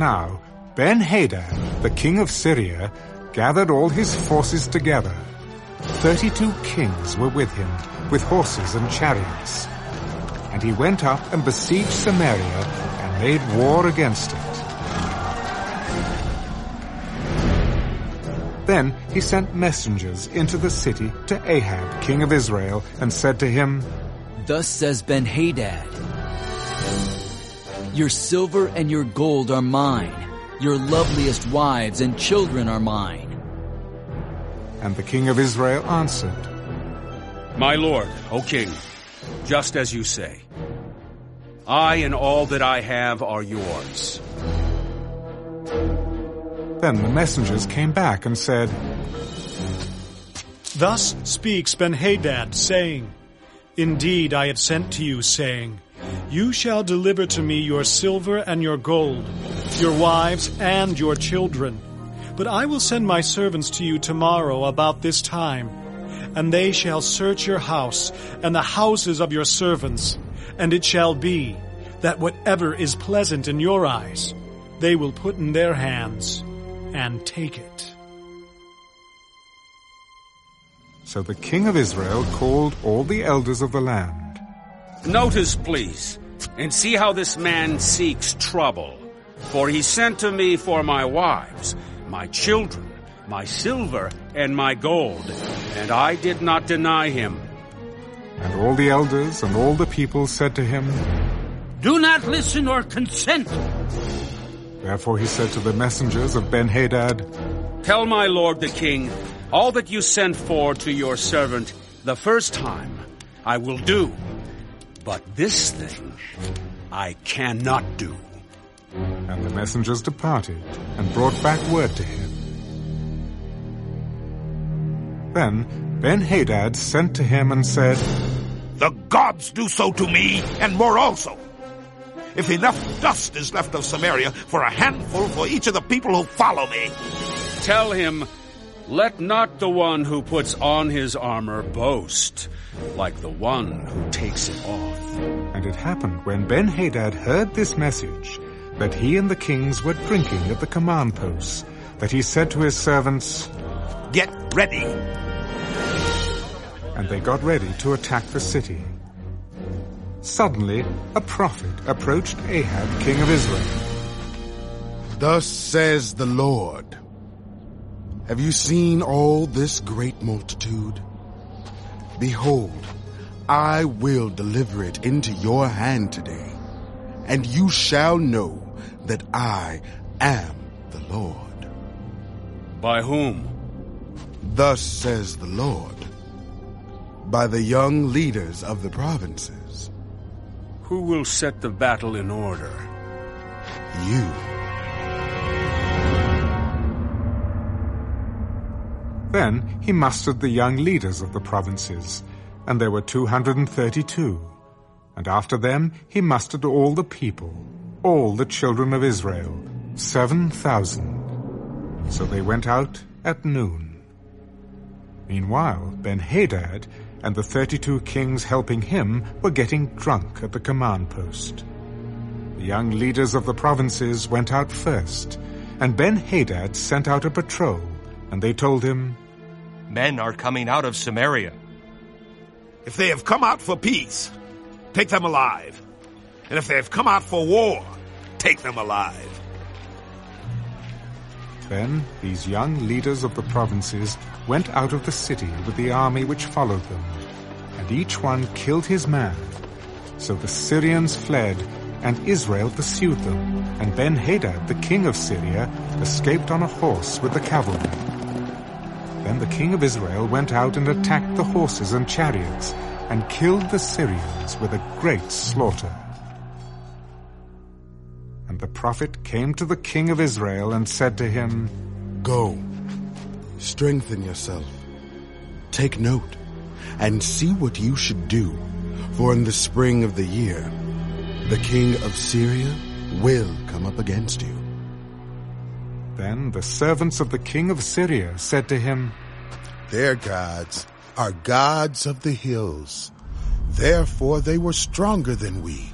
Now Ben-Hadad, the king of Syria, gathered all his forces together. Thirty-two kings were with him, with horses and chariots. And he went up and besieged Samaria and made war against it. Then he sent messengers into the city to Ahab, king of Israel, and said to him, Thus says Ben-Hadad, Your silver and your gold are mine. Your loveliest wives and children are mine. And the king of Israel answered, My lord, O king, just as you say. I and all that I have are yours. Then the messengers came back and said, Thus speaks Ben-Hadad, saying, Indeed I have sent to you, saying, You shall deliver to me your silver and your gold, your wives and your children. But I will send my servants to you tomorrow about this time, and they shall search your house and the houses of your servants, and it shall be that whatever is pleasant in your eyes, they will put in their hands and take it. So the king of Israel called all the elders of the land. Notice, please, and see how this man seeks trouble. For he sent to me for my wives, my children, my silver, and my gold, and I did not deny him. And all the elders and all the people said to him, Do not listen or consent. Therefore he said to the messengers of Ben-Hadad, Tell my lord the king, all that you sent for to your servant the first time, I will do. But this thing I cannot do. And the messengers departed and brought back word to him. Then Ben-Hadad sent to him and said, The gods do so to me, and more also. If enough dust is left of Samaria for a handful for each of the people who follow me. Tell him, let not the one who puts on his armor boast, like the one who takes it off. And it happened when Ben-Hadad heard this message, that he and the kings were drinking at the command posts, that he said to his servants, Get ready. And they got ready to attack the city. Suddenly, a prophet approached Ahab, king of Israel. Thus says the Lord, Have you seen all this great multitude? Behold, I will deliver it into your hand today, and you shall know that I am the Lord. By whom? Thus says the Lord, by the young leaders of the provinces. Who will set the battle in order? You. Then he mustered the young leaders of the provinces, and there were 232. And after them he mustered all the people, all the children of Israel, 7,000. So they went out at noon. Meanwhile, Ben-Hadad and the 32 kings helping him were getting drunk at the command post. The young leaders of the provinces went out first, and Ben-Hadad sent out a patrol, and they told him, Men are coming out of Samaria. If they have come out for peace, take them alive. And if they have come out for war, take them alive. Then these young leaders of the provinces went out of the city with the army which followed them, and each one killed his man. So the Syrians fled, and Israel pursued them, and Ben-Hadad, the king of Syria, escaped on a horse with the cavalry. The king of Israel went out and attacked the horses and chariots, and killed the Syrians with a great slaughter. And the prophet came to the king of Israel and said to him, Go, strengthen yourself, take note, and see what you should do, for in the spring of the year, the king of Syria will come up against you. Then the servants of the king of Syria said to him, Their gods are gods of the hills. Therefore they were stronger than we.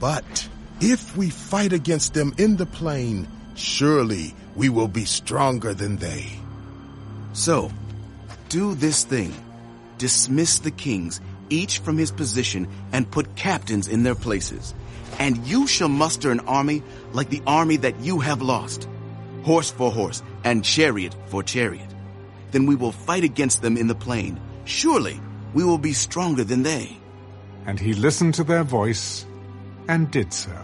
But If we fight against them in the plain, surely we will be stronger than they. So, do this thing. Dismiss the kings, each from his position, and put captains in their places. And you shall muster an army like the army that you have lost, horse for horse, and chariot for chariot. Then we will fight against them in the plain. Surely we will be stronger than they. And he listened to their voice and did so.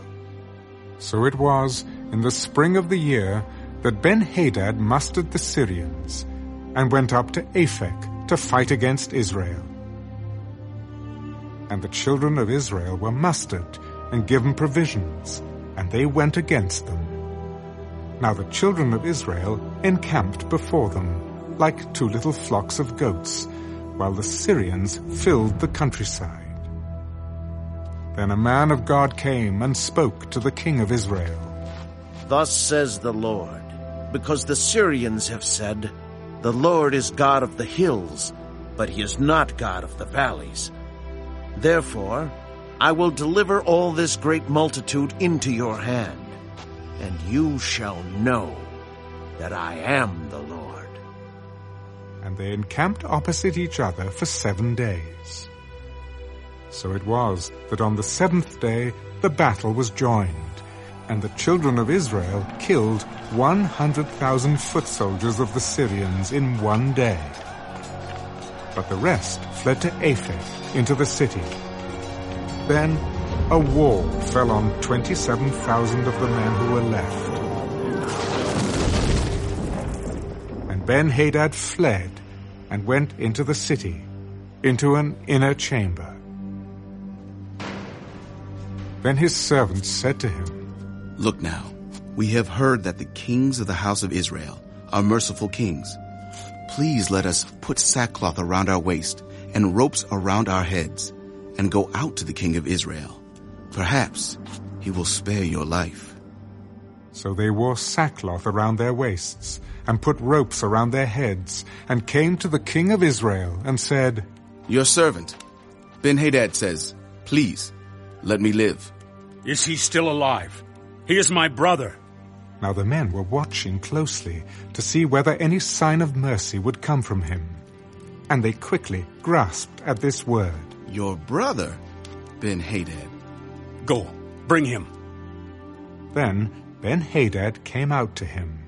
So it was in the spring of the year that Ben-Hadad mustered the Syrians and went up to Aphek to fight against Israel. And the children of Israel were mustered and given provisions, and they went against them. Now the children of Israel encamped before them, like two little flocks of goats, while the Syrians filled the countryside. Then a man of God came and spoke to the king of Israel. Thus says the Lord, because the Syrians have said, The Lord is God of the hills, but he is not God of the valleys. Therefore, I will deliver all this great multitude into your hand, and you shall know that I am the Lord. They encamped opposite each other for seven days. So it was that on the seventh day the battle was joined, and the children of Israel killed 100,000 foot soldiers of the Syrians in one day. But the rest fled to Aphek into the city. Then a wall fell on 27,000 of the men who were left. And Ben-Hadad fled and went into the city, into an inner chamber. Then his servants said to him, Look now, we have heard that the kings of the house of Israel are merciful kings. Please let us put sackcloth around our waist and ropes around our heads and go out to the king of Israel. Perhaps he will spare your life. So they wore sackcloth around their waists and put ropes around their heads and came to the king of Israel and said, Your servant, Ben-Hadad says, Please, let me live. Is he still alive? He is my brother. Now the men were watching closely to see whether any sign of mercy would come from him. And they quickly grasped at this word. Your brother, Ben-Hadad. Go, bring him. Then Ben-Hadad came out to him,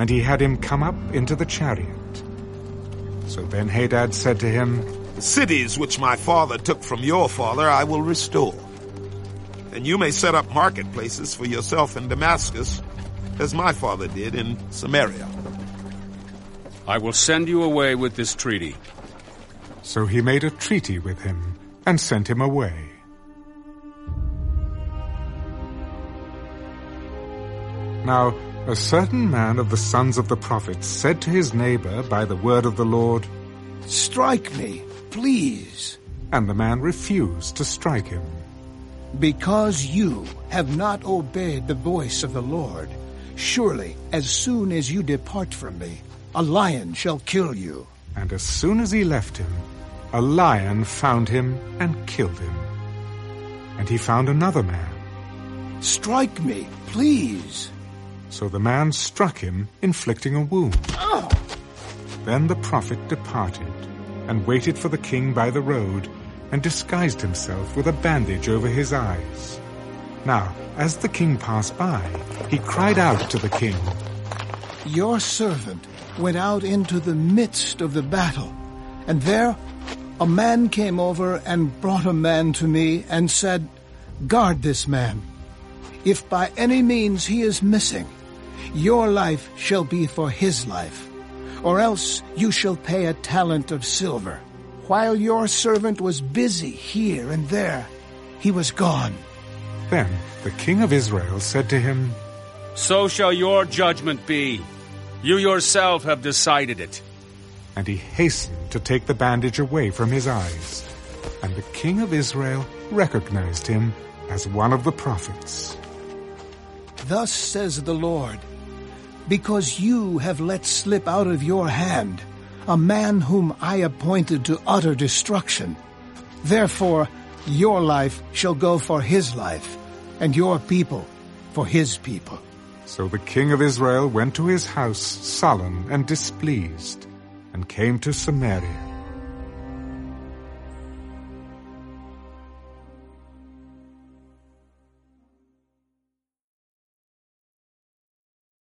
and he had him come up into the chariot. So Ben-Hadad said to him, The cities which my father took from your father I will restore. And you may set up marketplaces for yourself in Damascus, as my father did in Samaria. I will send you away with this treaty. So he made a treaty with him and sent him away. Now, a certain man of the sons of the prophets said to his neighbor by the word of the Lord, Strike me, please. And the man refused to strike him. Because you have not obeyed the voice of the Lord, surely as soon as you depart from me, a lion shall kill you. And as soon as he left him, a lion found him and killed him. And he found another man. Strike me, please. So the man struck him, inflicting a wound. Then the prophet departed, and waited for the king by the road, and disguised himself with a bandage over his eyes. Now, as the king passed by, he cried out to the king, Your servant went out into the midst of the battle, and there a man came over and brought a man to me and said, Guard this man. If by any means he is missing, your life shall be for his life, or else you shall pay a talent of silver. While your servant was busy here and there, he was gone. Then the king of Israel said to him, So shall your judgment be. You yourself have decided it. And he hastened to take the bandage away from his eyes. And the king of Israel recognized him as one of the prophets. Thus says the Lord, because you have let slip out of your hand a man whom I appointed to utter destruction. Therefore, your life shall go for his life, and your people for his people. So the king of Israel went to his house sullen and displeased, and came to Samaria.